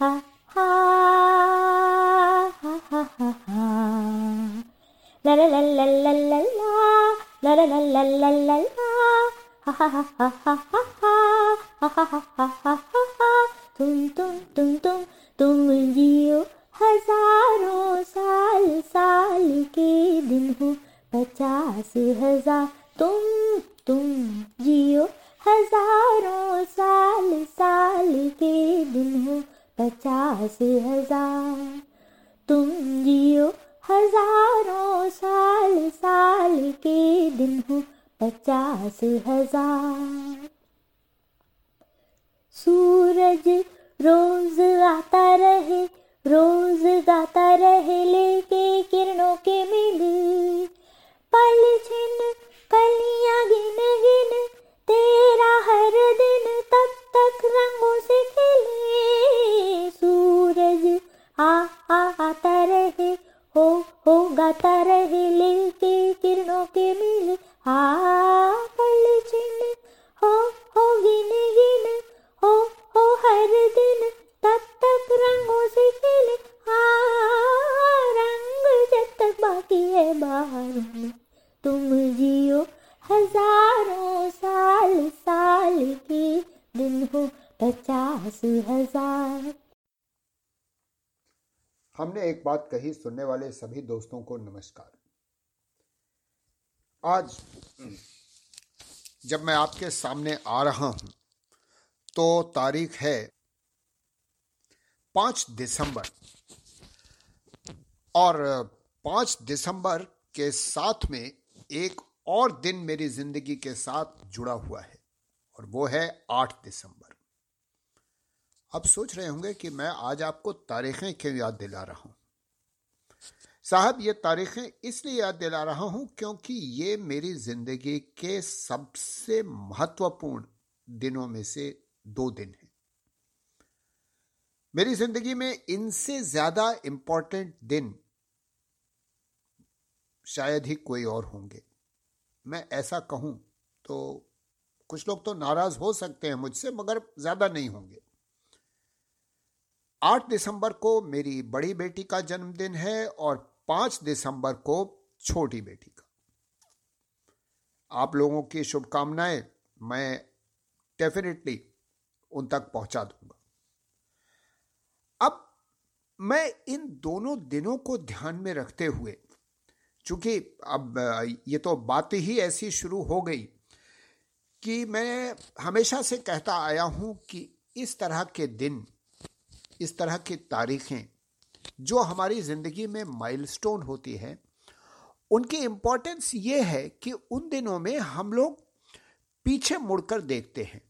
la la la la la la la la la la la la la la तुम तुम तुम तुम तुम जियो हज़ारों साल साल के दिन हो पचास हज़ार तुम तुम जियो हज़ारों साल साल के दिन हो पचास हज़ार। तुम जियो हज़ारों साल साल के दिन हो पचास हज़ार। सूरज रोज आता रहे, रोज गाता रहे, लेके किरणों के मिल। पल बात कही सुनने वाले सभी दोस्तों को नमस्कार। आज जब मैं आपके सामने आ रहा हूँ तो तारीख है पाँच दिसंबर। और पाँच दिसंबर के साथ में एक और दिन मेरी ज़िंदगी के साथ जुड़ा हुआ है, और वो है आठ दिसंबर। अब सोच रहे होंगे कि मैं आज आपको तारीखें क्यों याद दिला रहा हूँ? साहब, ये तारीखें इसलिए याद दिला रहा हूँ क्योंकि ये मेरी ज़िंदगी के सबसे महत्वपूर्ण दिनों में से दो दिन हैं। मेरी ज़िंदगी में इनसे ज़्यादा इंपॉर्टेंट दिन शायद ही कोई और होंगे। मैं ऐसा कहूँ तो कुछ लोग तो नाराज़ हो सकते हैं मुझसे, मगर ज़्यादा नहीं होंगे। आठ दिसंबर को मेरी बड़ी बेटी का जन्मदिन है और पाँच दिसंबर को छोटी बेटी का। आप लोगों की शुभकामनाएँ मैं डेफिनेटली उन तक पहुँचा दूँगा। अब मैं इन दोनों दिनों को ध्यान में रखते हुए, चूँकि अब ये तो बात ही ऐसी शुरू हो गई कि मैं हमेशा से कहता आया हूँ कि इस तरह के दिन, इस तरह की तारीखें जो हमारी ज़िंदगी में माइलस्टोन होती है, उनकी इंपॉर्टेंस ये है कि उन दिनों में हम लोग पीछे मुड़कर देखते हैं।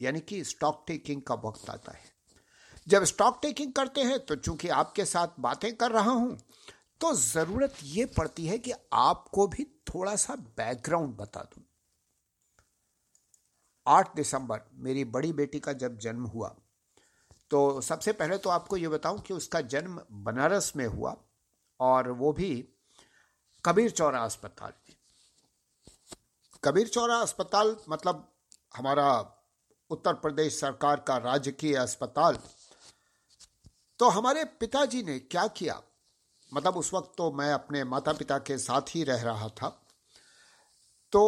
यानी कि स्टॉक टेकिंग का वक्त आता है। जब स्टॉक टेकिंग करते हैं तो चूँकि आपके साथ बातें कर रहा हूँ तो ज़रूरत यह पड़ती है कि आपको भी थोड़ा सा बैकग्राउंड बता दूँ। आठ दिसंबर, मेरी बड़ी बेटी का जब जन्म हुआ तो सबसे पहले तो आपको ये बताऊँ कि उसका जन्म बनारस में हुआ और वो भी कबीर चौरा अस्पताल में। कबीर चौरा अस्पताल मतलब हमारा उत्तर प्रदेश सरकार का राजकीय अस्पताल। तो हमारे पिताजी ने क्या किया? मतलब उस वक्त तो मैं अपने माता पिता के साथ ही रह रहा था। तो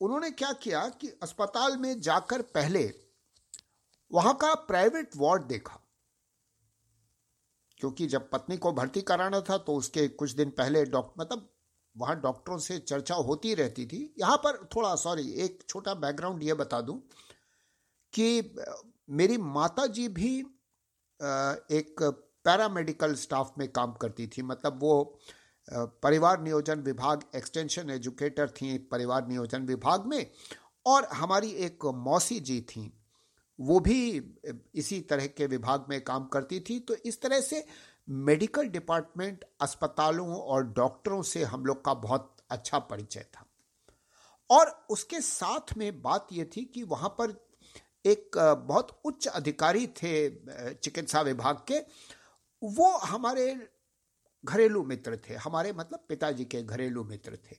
उन्होंने क्या किया कि अस्पताल में जाकर पहले वहाँ का प्राइवेट वार्ड देखा। क्योंकि जब पत्नी को भर्ती कराना था तो उसके कुछ दिन पहले डॉक्टर मतलब वहाँ डॉक्टरों से चर्चा होती रहती थी। यहाँ पर थोड़ा सॉरी एक छोटा बैकग्राउंड ये बता दूँ कि मेरी माता जी भी एक पैरामेडिकल स्टाफ में काम करती थी। मतलब वो परिवार नियोजन विभाग एक्सटेंशन एजुकेटर थी परिवार नियोजन विभाग में। और हमारी एक मौसी जी थी। वो भी इसी तरह के विभाग में काम करती थी। तो इस तरह से मेडिकल डिपार्टमेंट, अस्पतालों और डॉक्टरों से हम लोग का बहुत अच्छा परिचय था। और उसके साथ में बात यह थी कि वहाँ पर एक बहुत उच्च अधिकारी थे चिकित्सा विभाग के। वो हमारे घरेलू मित्र थे, हमारे मतलब पिताजी के घरेलू मित्र थे।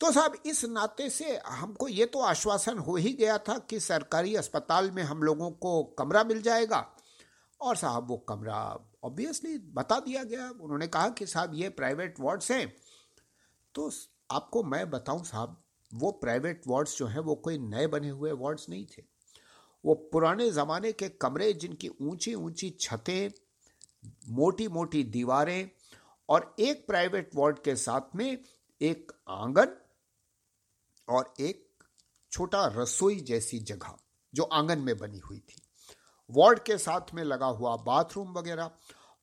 तो साहब, इस नाते से हमको ये तो आश्वासन हो ही गया था कि सरकारी अस्पताल में हम लोगों को कमरा मिल जाएगा। और साहब, वो कमरा ऑब्वियसली बता दिया गया। उन्होंने कहा कि साहब, ये प्राइवेट वार्ड्स हैं। तो आपको मैं बताऊँ साहब, वो प्राइवेट वार्ड्स जो हैं, वो कोई नए बने हुए वार्ड्स नहीं थे। वो पुराने ज़माने के कमरे जिनकी ऊँची ऊँची छतें मोटी मोटी दीवारें और एक प्राइवेट वार्ड के साथ में एक आँगन और एक छोटा रसोई जैसी जगह जो आँगन में बनी हुई थी। वार्ड के साथ में लगा हुआ बाथरूम वगैरह।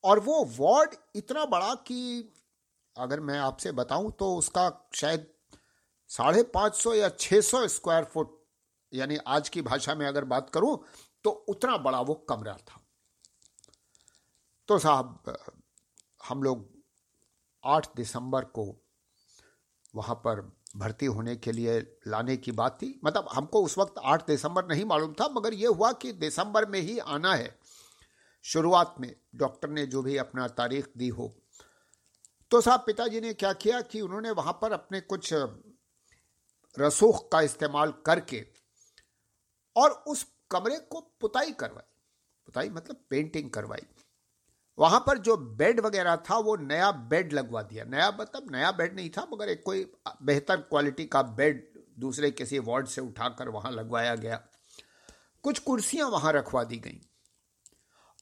और वो वार्ड इतना बड़ा कि अगर मैं आपसे बताऊँ तो उसका शायद साढ़े पाँच सौ या छह सौ स्क्वायर फुट, यानी आज की भाषा में अगर बात करूँ तो उतना बड़ा वो कमरा था। तो साहब, हम लोग आठ दिसंबर को वहाँ पर भर्ती होने के लिए लाने की बात थी। मतलब हमको उस वक्त आठ दिसंबर नहीं मालूम था, मगर यह हुआ कि दिसंबर में ही आना है। शुरुआत में डॉक्टर ने जो भी अपना तारीख दी हो। तो साहब पिताजी ने क्या किया कि उन्होंने वहाँ पर अपने कुछ रसूख का इस्तेमाल करके और उस कमरे को पुताई करवाई। पुताई मतलब पेंटिंग करवाई। वहाँ पर जो बेड वगैरह था, वो नया बेड लगवा दिया। नया मतलब नया बेड नहीं था, मगर एक कोई बेहतर क्वालिटी का बेड दूसरे किसी वार्ड से उठाकर वहाँ लगवाया गया। कुछ कुर्सियाँ वहाँ रखवा दी गई।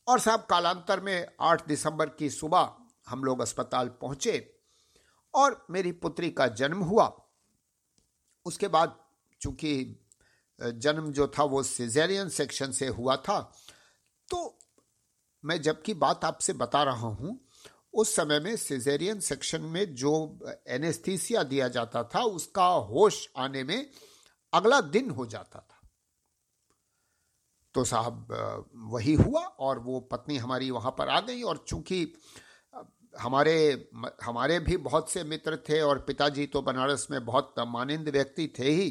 और साहब, कालांतर में 8 दिसंबर की सुबह हम लोग अस्पताल पहुँचे और मेरी पुत्री का जन्म हुआ। उसके बाद चूँकि जन्म जो था वो सिजेरियन सेक्शन से हुआ था तो मैं जबकि बात आपसे बता रहा हूँ, उस समय में सिजेरियन सेक्शन में जो एनेस्थीसिया दिया जाता था, उसका होश आने में अगला दिन हो जाता था। तो साहब, वही हुआ और वो पत्नी हमारी वहाँ पर आ गई और चूँकि हमारे हमारे भी बहुत से मित्र थे और पिताजी तो बनारस में बहुत मानिंद व्यक्ति थे ही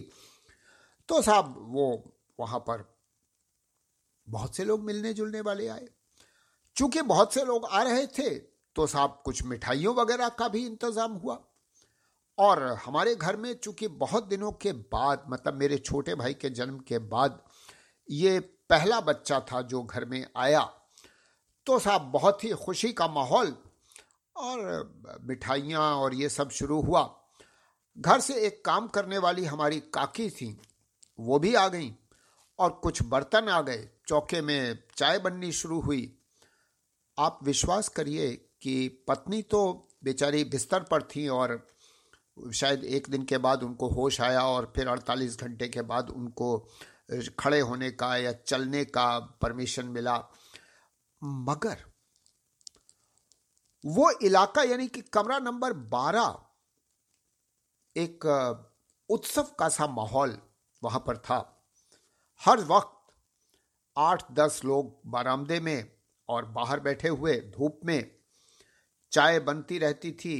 तो साहब वो वहाँ पर बहुत से लोग मिलने जुलने वाले आए। चूँकि बहुत से लोग आ रहे थे तो साहब कुछ मिठाइयों वगैरह का भी इंतज़ाम हुआ। और हमारे घर में चूँकि बहुत दिनों के बाद मतलब मेरे छोटे भाई के जन्म के बाद, ये पहला बच्चा था जो घर में आया तो साहब बहुत ही खुशी का माहौल और मिठाइयाँ और ये सब शुरू हुआ। घर से एक काम करने वाली हमारी काकी थी, वो भी आ गई और कुछ बर्तन आ गए। चौके में चाय बननी शुरू हुई। आप विश्वास करिए कि पत्नी तो बेचारी बिस्तर पर थी और शायद एक दिन के बाद उनको होश आया और फिर 48 घंटे के बाद उनको खड़े होने का या चलने का परमिशन मिला। मगर वो इलाका यानी कि कमरा नंबर 12 एक उत्सव का सा माहौल वहाँ पर था। हर वक्त आठ दस लोग बारामदे में और बाहर बैठे हुए धूप में चाय बनती रहती थी।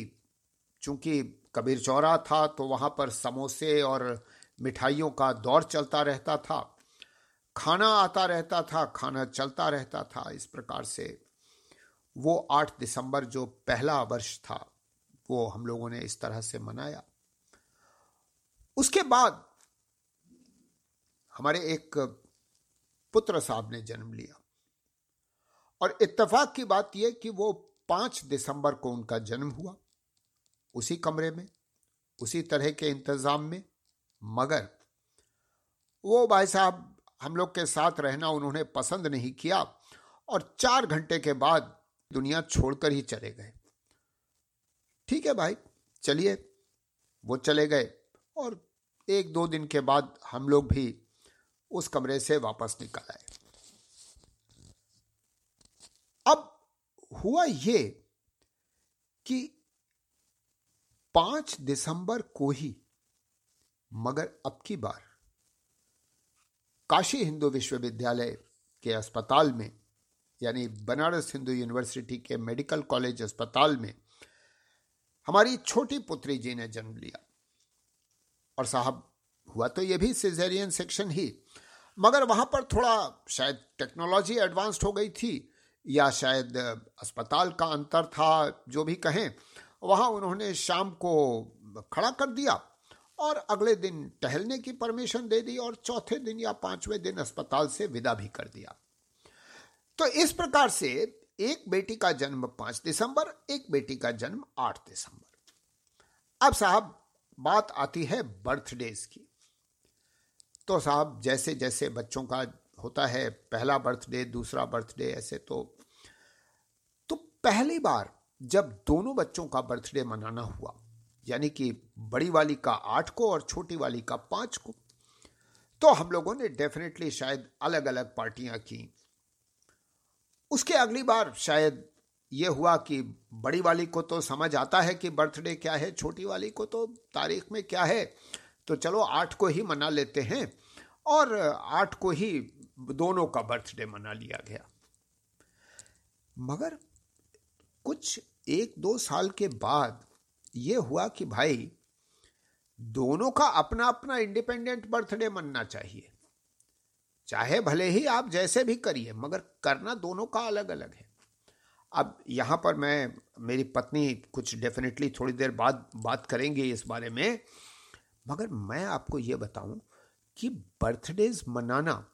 चूँकि कबीर चौरा था तो वहाँ पर समोसे और मिठाइयों का दौर चलता रहता था। खाना आता रहता था, खाना चलता रहता था। इस प्रकार से वो आठ दिसंबर जो पहला वर्ष था, वो हम लोगों ने इस तरह से मनाया। उसके बाद हमारे एक पुत्र साहब ने जन्म लिया। और इत्तेफाक की बात यह कि वो पाँच दिसंबर को उनका जन्म हुआ, उसी कमरे में, उसी तरह के इंतज़ाम में, मगर वो भाई साहब, हम लोग के साथ रहना उन्होंने पसंद नहीं किया और चार घंटे के बाद दुनिया छोड़कर ही चले गए। ठीक है भाई, चलिए, वो चले गए और एक दो दिन के बाद हम लोग भी उस कमरे से वापस निकल आए। अब हुआ ये कि पाँच दिसंबर को ही, मगर अब की बार, काशी हिंदू विश्वविद्यालय के अस्पताल में, यानी बनारस हिंदू यूनिवर्सिटी के मेडिकल कॉलेज अस्पताल में, हमारी छोटी पुत्री जी ने जन्म लिया। और साहब, हुआ तो यह भी सिजेरियन सेक्शन ही, मगर वहाँ पर थोड़ा शायद टेक्नोलॉजी एडवांस्ड हो गई थी या शायद अस्पताल का अंतर था, जो भी कहें, वहाँ उन्होंने शाम को खड़ा कर दिया और अगले दिन टहलने की परमिशन दे दी और चौथे दिन या पाँचवें दिन अस्पताल से विदा भी कर दिया। तो इस प्रकार से एक बेटी का जन्म पाँच दिसंबर, एक बेटी का जन्म आठ दिसंबर। अब साहब, बात आती है बर्थडेज की। तो साहब जैसे जैसे बच्चों का होता है, पहला बर्थडे दूसरा बर्थडे ऐसे तो। तो पहली बार जब दोनों बच्चों का बर्थडे मनाना हुआ, यानी कि बड़ी वाली का आठ को और छोटी वाली का पाँच को तो हम लोगों ने डेफिनेटली शायद अलग अलग पार्टियाँ की। उसके अगली बार शायद ये हुआ कि बड़ी वाली को तो समझ आता है कि बर्थडे क्या है, छोटी वाली को तो तारीख में क्या है तो चलो आठ को ही मना लेते हैं। और आठ को ही दोनों का बर्थडे मना लिया गया। मगर कुछ एक दो साल के बाद ये हुआ कि भाई, दोनों का अपना अपना इंडिपेंडेंट बर्थडे मनना चाहिए। चाहे भले ही आप जैसे भी करिए, मगर करना दोनों का अलग अलग है। अब यहाँ पर मैं, मेरी पत्नी कुछ डेफिनेटली थोड़ी देर बाद बात करेंगे इस बारे में। मगर मैं आपको ये बताऊँ कि बर्थडेज मनाना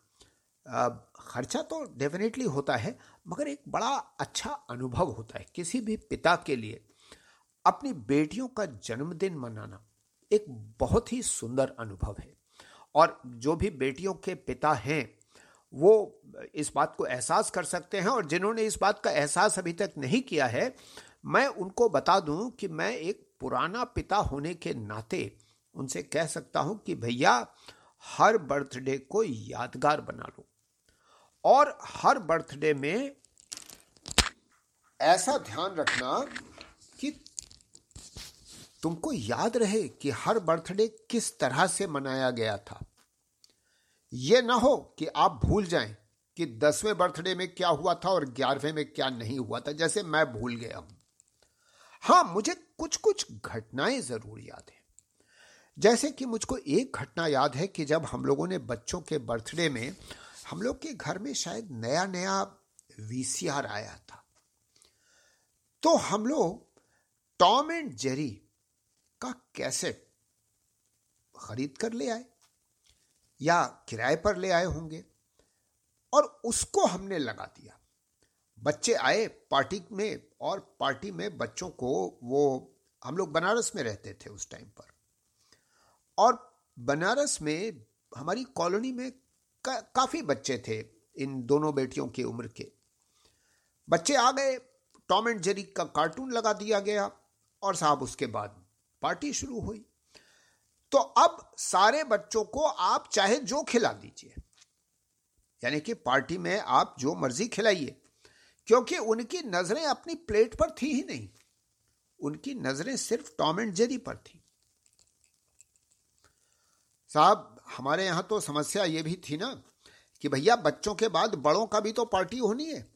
खर्चा तो डेफिनेटली होता है, मगर एक बड़ा अच्छा अनुभव होता है किसी भी पिता के लिए। अपनी बेटियों का जन्मदिन मनाना एक बहुत ही सुंदर अनुभव है। और जो भी बेटियों के पिता हैं, वो इस बात को एहसास कर सकते हैं, और जिन्होंने इस बात का एहसास अभी तक नहीं किया है, मैं उनको बता दूँ कि मैं एक पुराना पिता होने के नाते उनसे कह सकता हूँ कि, भैया, हर बर्थडे को यादगार बना लो। और हर बर्थडे में ऐसा ध्यान रखना कि तुमको याद रहे कि हर बर्थडे किस तरह से मनाया गया था। यह ना हो कि आप भूल जाएँ कि दसवें बर्थडे में क्या हुआ था और ग्यारहवें में क्या नहीं हुआ था, जैसे मैं भूल गया हूँ। हाँ, मुझे कुछ कुछ घटनाएँ ज़रूर याद है। जैसे कि मुझको एक घटना याद है कि जब हम लोगों ने बच्चों के बर्थडे में हम लोग के घर में शायद नया नया वीसीआर आया था। तो हम लोग टॉम एंड जेरी का कैसेट खरीद कर ले आए या किराए पर ले आए होंगे और उसको हमने लगा दिया। बच्चे आए पार्टी में और पार्टी में बच्चों को वो हम लोग बनारस में रहते थे उस टाइम पर। और बनारस में हमारी कॉलोनी में का, काफ़ी बच्चे थे इन दोनों बेटियों की उम्र के। बच्चे आ गए टॉम एंड जेरी का कार्टून लगा दिया गया और साहब उसके बाद पार्टी शुरू हुई। तो अब सारे बच्चों को आप चाहे जो खिला दीजिए यानी कि पार्टी में आप जो मर्ज़ी खिलाइए क्योंकि उनकी नज़रें अपनी प्लेट पर थी ही नहीं। उनकी नज़रें सिर्फ़ टॉम एंड जेरी पर थी। साहब हमारे यहाँ तो समस्या ये भी थी ना कि भैया, बच्चों के बाद बड़ों का भी तो पार्टी होनी है।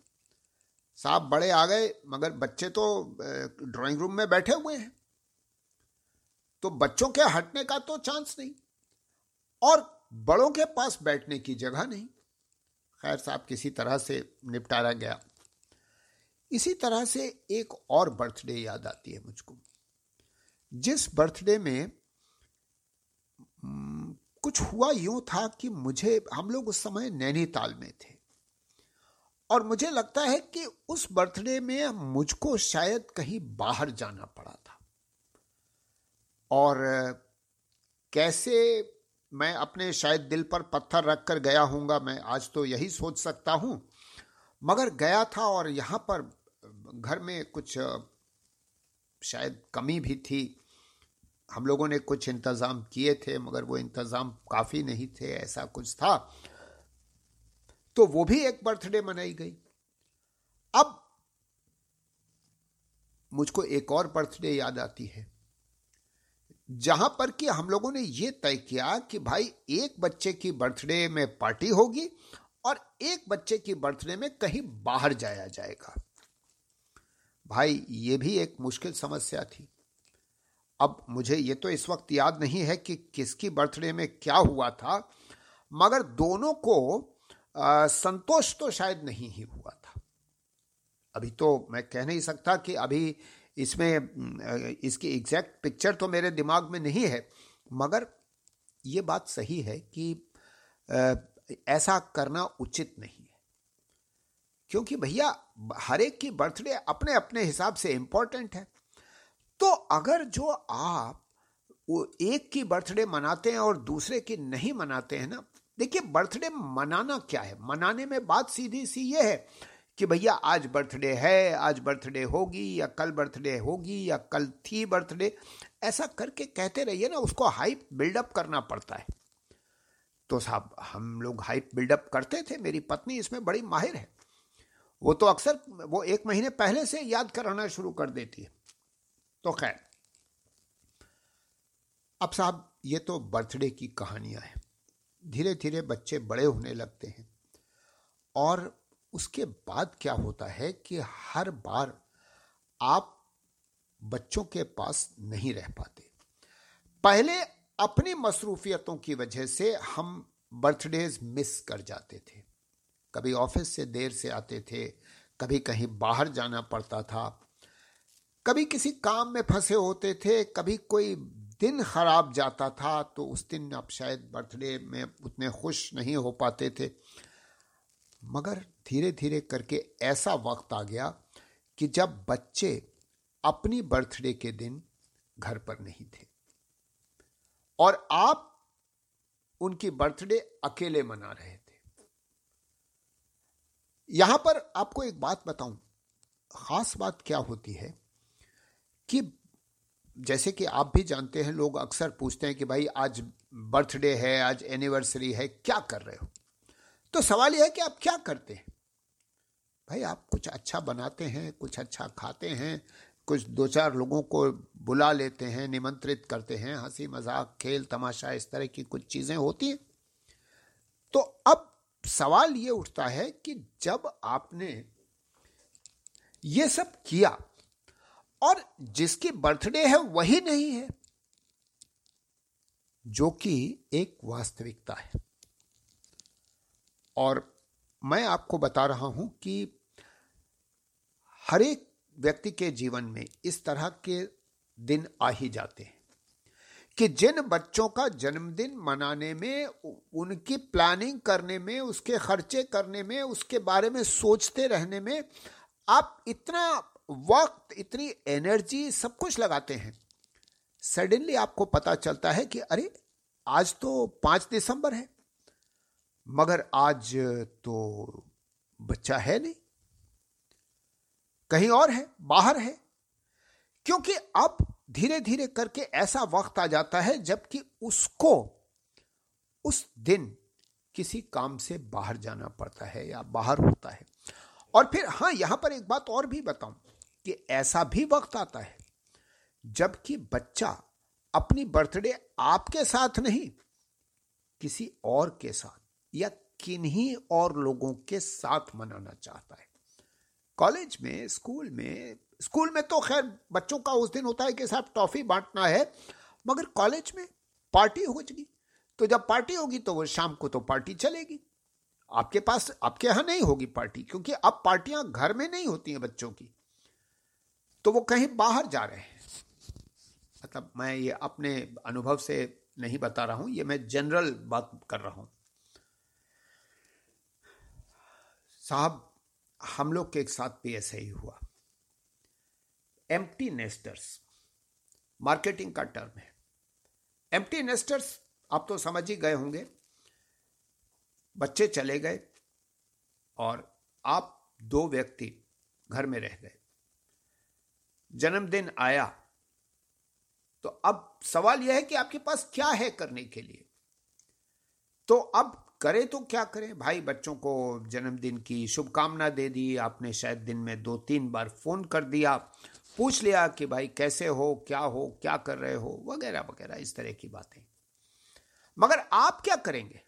साहब बड़े आ गए, मगर बच्चे तो ड्राइंग रूम में बैठे हुए हैं। तो बच्चों के हटने का तो चांस नहीं। और बड़ों के पास बैठने की जगह नहीं। खैर साहब, किसी तरह से निपटारा गया। इसी तरह से एक और बर्थडे याद आती है मुझको। जिस बर्थडे में कुछ हुआ यूँ था कि मुझे, हम लोग उस समय नैनीताल में थे। और मुझे लगता है कि उस बर्थडे में मुझको शायद कहीं बाहर जाना पड़ा था। और, कैसे मैं अपने शायद दिल पर पत्थर रखकर गया हूँगा मैं आज तो यही सोच सकता हूँ। मगर गया था और यहाँ पर घर में कुछ, शायद कमी भी थी। हम लोगों ने कुछ इंतज़ाम किए थे, मगर वो इंतज़ाम काफ़ी नहीं थे, ऐसा कुछ था। तो वो भी एक बर्थडे मनाई गई। अब मुझको एक और बर्थडे याद आती है, जहाँ पर कि हम लोगों ने यह तय किया कि भाई, एक बच्चे की बर्थडे में पार्टी होगी और एक बच्चे की बर्थडे में कहीं बाहर जाया जाएगा। भाई, ये भी एक मुश्किल समस्या थी। अब मुझे ये तो इस वक्त याद नहीं है कि किसकी बर्थडे में क्या हुआ था मगर दोनों को आ, संतोष तो शायद नहीं ही हुआ था। अभी तो मैं कह नहीं सकता कि अभी इसमें इसकी एग्जैक्ट पिक्चर तो मेरे दिमाग में नहीं है मगर ये बात सही है कि ऐसा करना उचित नहीं है। क्योंकि भैया हर एक की बर्थडे अपने अपने हिसाब से इंपॉर्टेंट है। तो अगर जो आप वो एक की बर्थडे मनाते हैं और दूसरे की नहीं मनाते हैं ना, देखिए बर्थडे मनाना क्या है? मनाने में बात सीधी सी ये है कि भैया आज बर्थडे है, आज बर्थडे होगी या कल बर्थडे होगी या कल थी बर्थडे, ऐसा करके कहते रहिए ना, उसको हाइप बिल्डअप करना पड़ता है। तो साहब, हम लोग हाइप बिल्डअप करते थे, मेरी पत्नी इसमें बड़ी माहिर है। वो तो अक्सर, वो एक महीने पहले से याद कराना शुरू कर देती है। तो खैर, अब साहब, ये तो बर्थडे की कहानियाँ हैं। धीरे धीरे बच्चे बड़े होने लगते हैं। और उसके बाद क्या होता है कि हर बार आप बच्चों के पास नहीं रह पाते। पहले अपनी मसरूफियतों की वजह से हम बर्थडेज मिस कर जाते थे। कभी ऑफ़िस से देर से आते थे, कभी कहीं बाहर जाना पड़ता था कभी किसी काम में फंसे होते थे, कभी कोई दिन खराब जाता था तो उस दिन आप शायद बर्थडे में उतने खुश नहीं हो पाते थे। मगर धीरे धीरे करके ऐसा वक्त आ गया कि जब बच्चे अपनी बर्थडे के दिन घर पर नहीं थे। और आप उनकी बर्थडे अकेले मना रहे थे। यहाँ पर आपको एक बात बताऊँ। खास बात क्या होती है? कि जैसे कि आप भी जानते हैं, लोग अक्सर पूछते हैं कि भाई, आज बर्थडे है, आज एनिवर्सरी है, क्या कर रहे हो? तो सवाल यह है कि आप क्या करते हैं? भाई, आप कुछ अच्छा बनाते हैं, कुछ अच्छा खाते हैं, कुछ दो चार लोगों को बुला लेते हैं, निमंत्रित करते हैं, हँसी मज़ाक, खेल तमाशा, इस तरह की कुछ चीज़ें होती हैं। तो अब सवाल ये उठता है कि जब आपने ये सब किया और जिसकी बर्थडे है वही नहीं है, जो कि एक वास्तविकता है। और मैं आपको बता रहा हूँ कि हर एक व्यक्ति के जीवन में इस तरह के दिन आ ही जाते हैं कि जिन बच्चों का जन्मदिन मनाने में, उनकी प्लानिंग करने में, उसके खर्चे करने में, उसके बारे में सोचते रहने में आप इतना वक्त, इतनी एनर्जी सब कुछ लगाते हैं। सडनली आपको पता चलता है कि अरे, आज तो पाँच दिसंबर है। मगर आज तो बच्चा है नहीं। कहीं और है, बाहर है। क्योंकि अब धीरे धीरे करके ऐसा वक्त आ जाता है जबकि उसको, उस दिन किसी काम से बाहर जाना पड़ता है या बाहर होता है। और फिर हाँ यहाँ पर एक बात और भी बताऊँ। कि ऐसा भी वक्त आता है जबकि बच्चा अपनी बर्थडे आपके साथ नहीं, किसी और के साथ या किन्हीं और लोगों के साथ मनाना चाहता है। कॉलेज में, स्कूल में स्कूल में तो खैर बच्चों का उस दिन होता है कि साहब टॉफी बांटना है, मगर कॉलेज में पार्टी हो जाएगी। तो जब पार्टी होगी तो वो शाम को तो पार्टी चलेगी। आपके पास, आपके यहाँ नहीं होगी पार्टी, क्योंकि अब पार्टियाँ घर में नहीं होती हैं बच्चों की। तो वो कहीं बाहर जा रहे हैं। मतलब मैं ये अपने अनुभव से नहीं बता रहा हूँ, ये मैं जनरल बात कर रहा हूँ। साहब, हम लोग के एक साथ भी ऐसा ही हुआ। एम्प्टी नेस्टर्स मार्केटिंग का टर्म है। एम्प्टी नेस्टर्स आप तो समझ ही गए होंगे। बच्चे चले गए और आप दो व्यक्ति घर में रह गए। जन्मदिन आया। तो अब सवाल यह है कि आपके पास क्या है करने के लिए? तो अब करें तो क्या करें? भाई, बच्चों को जन्मदिन की शुभकामना दे दी, आपने शायद दिन में दो तीन बार फ़ोन कर दिया, पूछ लिया कि भाई, कैसे हो, क्या हो, क्या कर रहे हो, वगैरह वगैरह, इस तरह की बातें। मगर आप क्या करेंगे?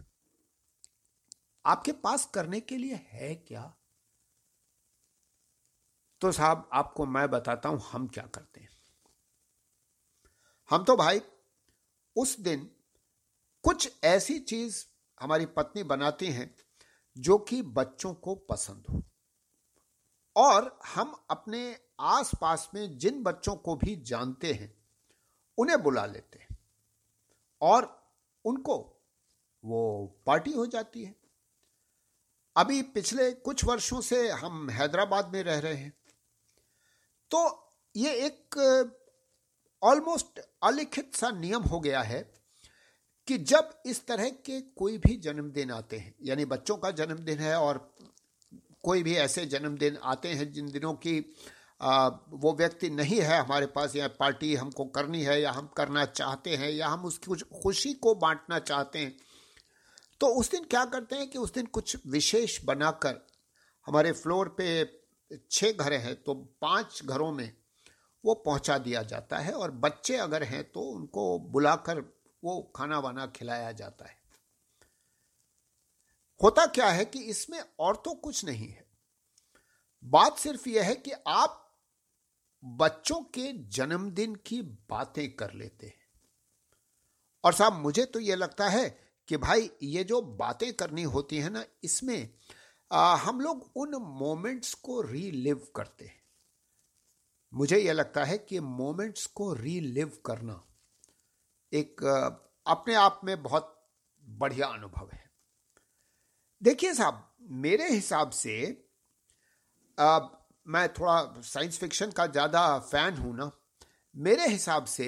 आपके पास करने के लिए है क्या? तो साहब, आपको मैं बताता हूँ हम क्या करते हैं। हम तो भाई, उस दिन कुछ ऐसी चीज़ हमारी पत्नी बनाती हैं जो कि बच्चों को पसंद हो। और हम अपने आसपास में जिन बच्चों को भी जानते हैं, उन्हें बुला लेते हैं और उनको वो पार्टी हो जाती है। अभी पिछले कुछ वर्षों से हम हैदराबाद में रह रहे हैं। तो ये एक ऑलमोस्ट अलिखित सा नियम हो गया है कि जब इस तरह के कोई भी जन्मदिन आते हैं यानी बच्चों का जन्मदिन है और कोई भी ऐसे जन्मदिन आते हैं जिन दिनों की आ, वो व्यक्ति नहीं है हमारे पास या पार्टी हमको करनी है या हम करना चाहते हैं या हम उसकी कुछ खुशी को बांटना चाहते हैं तो उस दिन क्या करते हैं कि उस दिन कुछ विशेष बनाकर हमारे फ्लोर पे छः घर हैं तो पाँच घरों में वो पहुँचा दिया जाता है और बच्चे अगर हैं तो उनको बुलाकर वो खाना वाना खिलाया जाता है। होता क्या है कि इसमें और तो कुछ नहीं है। बात सिर्फ़ यह है कि आप बच्चों के जन्मदिन की बातें कर लेते हैं। और साहब, मुझे तो यह लगता है कि भाई, ये जो बातें करनी होती है ना, इसमें आ, हम लोग उन मोमेंट्स को रीलिव करते हैं। मुझे यह लगता है कि मोमेंट्स को रीलिव करना एक अपने आप में बहुत बढ़िया अनुभव है। देखिए साहब मेरे हिसाब से आ, मैं थोड़ा साइंस फिक्शन का ज़्यादा फ़ैन हूँ ना। मेरे हिसाब से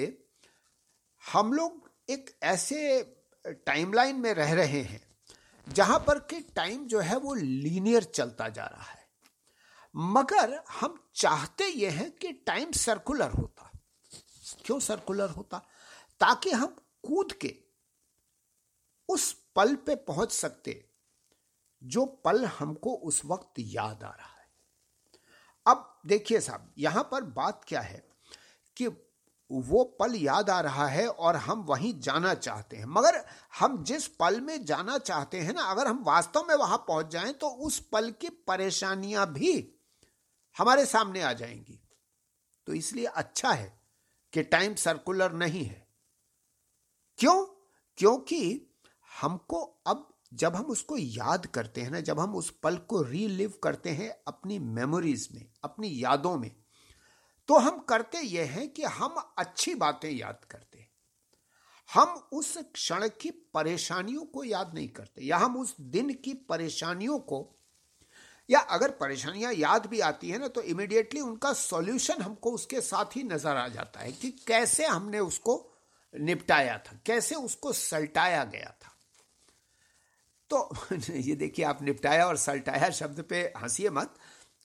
हम लोग एक ऐसे टाइमलाइन में रह रहे हैं जहाँ पर कि टाइम जो है वो लीनियर चलता जा रहा है। मगर हम चाहते ये हैं कि टाइम सर्कुलर होता। क्यों सर्कुलर होता? ताकि हम कूद के उस पल पे पहुँच सकते, जो पल हमको उस वक्त याद आ रहा है। अब देखिए साहब, यहाँ पर बात क्या है कि वो पल याद आ रहा है और हम वहीं जाना चाहते हैं। मगर हम जिस पल में जाना चाहते हैं ना, अगर हम वास्तव में वहाँ पहुँच जाएँ तो उस पल की परेशानियाँ भी हमारे सामने आ जाएँगी। तो इसलिए अच्छा है कि टाइम सर्कुलर नहीं है। क्यों? क्योंकि हमको अब जब हम उसको याद करते हैं ना, जब हम उस पल को रीलिव करते हैं अपनी मेमोरीज में, अपनी यादों में तो हम करते यह हैं कि हम अच्छी बातें याद करते हैं। हम उस क्षण की परेशानियों को याद नहीं करते, या हम उस दिन की परेशानियों को, या अगर परेशानियाँ याद भी आती है ना तो इमिडिएटली उनका सॉल्यूशन हमको उसके साथ ही नज़र आ जाता है कि कैसे हमने उसको निपटाया था, कैसे उसको सल्टाया गया था। तो ये देखिए, आप निपटाया और सल्टाया शब्द पे हंसिए मत,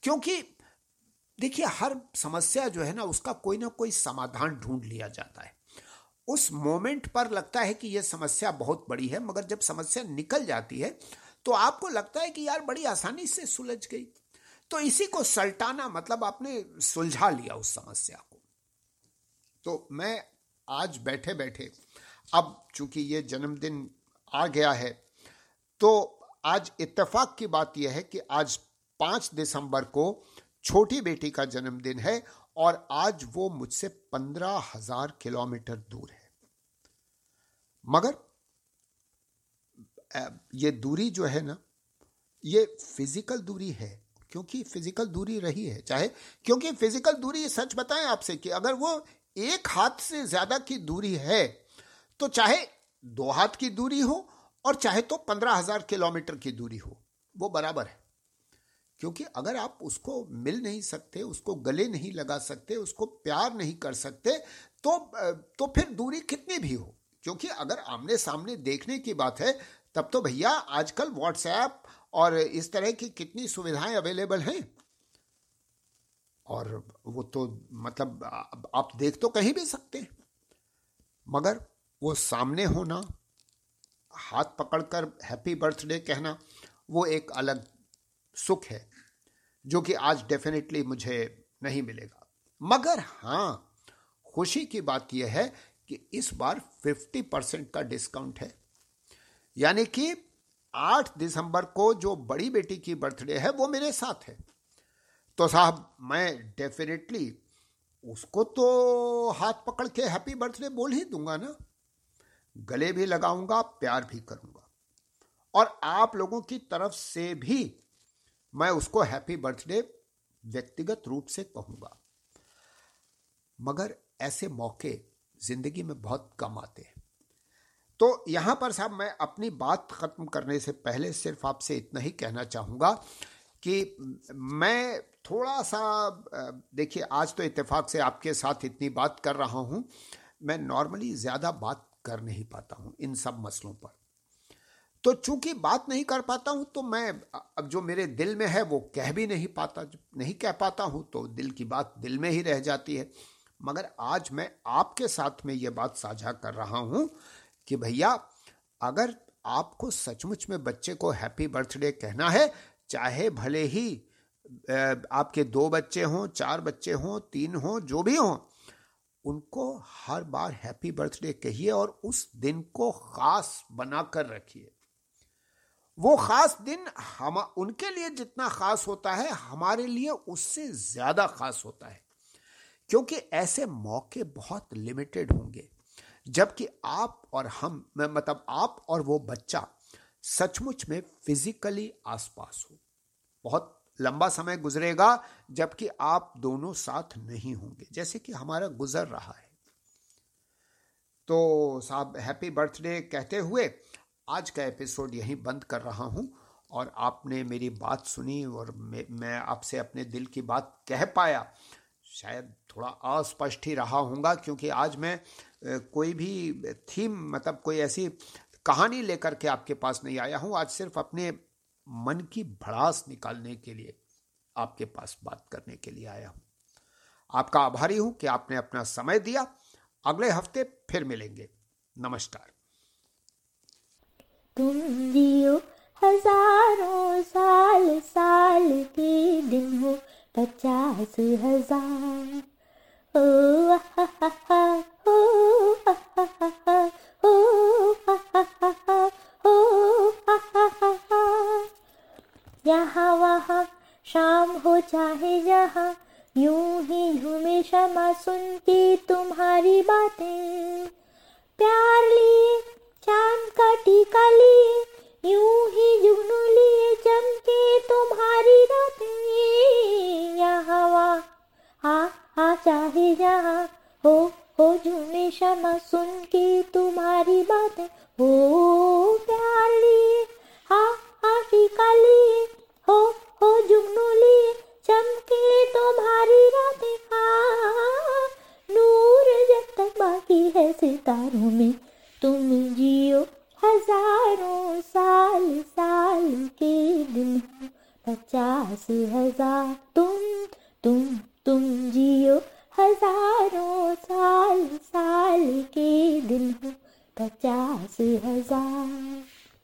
क्योंकि देखिए, हर समस्या जो है ना, उसका कोई ना कोई समाधान ढूंढ लिया जाता है। उस मोमेंट पर लगता है कि यह समस्या बहुत बड़ी है, मगर जब समस्या निकल जाती है तो आपको लगता है कि यार बड़ी आसानी से सुलझ गई। तो इसी को सल्टाना मतलब आपने सुलझा लिया उस समस्या को। तो मैं आज बैठे बैठे अब चूँकि ये जन्मदिन आ गया है तो आज इत्तेफाक की बात यह है कि आज पाँच दिसंबर को छोटी बेटी का जन्मदिन है और आज वो मुझसे पंद्रह हज़ार किलोमीटर दूर है। मगर ये दूरी जो है ना, ये फ़िज़िकल दूरी है, क्योंकि फ़िज़िकल दूरी रही है। चाहे, क्योंकि फ़िज़िकल दूरी सच बताएँ आपसे कि अगर वो एक हाथ से ज़्यादा की दूरी है तो चाहे दो हाथ की दूरी हो और चाहे तो पंद्रह हज़ार किलोमीटर की दूरी हो, वो बराबर है। क्योंकि अगर आप उसको मिल नहीं सकते, उसको गले नहीं लगा सकते, उसको प्यार नहीं कर सकते तो तो फिर दूरी कितनी भी हो। क्योंकि अगर आमने सामने देखने की बात है, तब तो भैया आजकल व्हाट्सएप और इस तरह की कितनी सुविधाएँ अवेलेबल हैं? और वो तो मतलब आप देख तो कहीं भी सकते हैं। मगर वो सामने होना, हाथ पकड़कर हैप्पी बर्थडे कहना, वो एक अलग सुख है। जो कि आज डेफिनेटली मुझे नहीं मिलेगा। मगर हाँ खुशी की बात यह है कि इस बार 50 परसेंट का डिस्काउंट है। यानी कि 8 दिसंबर को जो बड़ी बेटी की बर्थडे है, वो मेरे साथ है। तो साहब, मैं डेफिनेटली उसको तो हाथ पकड़ के हैप्पी बर्थडे बोल ही दूँगा ना। गले भी लगाऊँगा, प्यार भी करूँगा। और आप लोगों की तरफ़ से भी मैं उसको हैप्पी बर्थडे व्यक्तिगत रूप से कहूँगा। मगर ऐसे मौके ज़िंदगी में बहुत कम आते हैं। तो यहाँ पर साहब मैं अपनी बात खत्म करने से पहले सिर्फ़ आपसे इतना ही कहना चाहूँगा कि मैं थोड़ा सा देखिए, आज तो इत्तेफाक से आपके साथ इतनी बात कर रहा हूँ। मैं नॉर्मली ज़्यादा बात कर नहीं पाता हूँ इन सब मसलों पर। तो चूँकि बात नहीं कर पाता हूँ तो मैं, अब जो मेरे दिल में है, वो कह भी नहीं पाता नहीं कह पाता हूँ तो दिल की बात दिल में ही रह जाती है। मगर आज मैं आपके साथ में ये बात साझा कर रहा हूँ कि भैया, अगर आपको सचमुच में बच्चे को हैप्पी बर्थडे कहना है, चाहे भले ही आपके दो बच्चे हों, चार बच्चे हों, तीन हों, जो भी हों, उनको हर बार हैप्पी बर्थडे कहिए और उस दिन को खास बनाकर रखिए। वो खास दिन हम, उनके लिए जितना खास होता है, हमारे लिए उससे ज़्यादा खास होता है। क्योंकि ऐसे मौके बहुत लिमिटेड होंगे। जबकि आप और हम, मैं मतलब आप और वो बच्चा सचमुच में फिजिकली आसपास हो। बहुत लंबा समय गुजरेगा, जबकि आप दोनों साथ नहीं होंगे। जैसे कि हमारा गुजर रहा है। तो साहब हैप्पी बर्थडे कहते हुए आज का एपिसोड यहीं बंद कर रहा हूँ और आपने मेरी बात सुनी और मैं आपसे अपने दिल की बात कह पाया। शायद थोड़ा अस्पष्ट ही रहा होगा क्योंकि आज मैं कोई भी थीम मतलब कोई ऐसी कहानी लेकर के आपके पास नहीं आया हूँ। आज सिर्फ़ अपने मन की भड़ास निकालने के लिए आपके पास बात करने के लिए आया हूँ। आपका आभारी हूँ कि आपने अपना समय दिया। अगले हफ़्ते फिर मिलेंगे। नमस्कार। तुम जियो हज़ारों साल साल के दिन हो पचास हज़ार ओ हा हा हा हा हा हा हा हा हा हा हा हा यहाँ वहाँ शाम हो चाहे जहाँ यूँ ही झूमे क्षमा सुन के तुम्हारी बातें प्यार लिए का टीका लिए यूँ ही जुगनू लिए चमके तुम्हारी रातें। यहाँ वहाँ हाँ हाँ चाहे जहाँ हो हो झूमे क्षमा सुन के तुम्हारी बातें। हो, प्यार लिए हाँ टीका लिए, हो हो जुगनू लिए चमके तुम्हारी रातें। हाँ नूर जब तक बाकी है सितारों में तुम जियो हज़ारों साल साल के दिन पचास हज़ार तुम तुम तुम जियो हज़ारों साल साल के दिन पचास हज़ार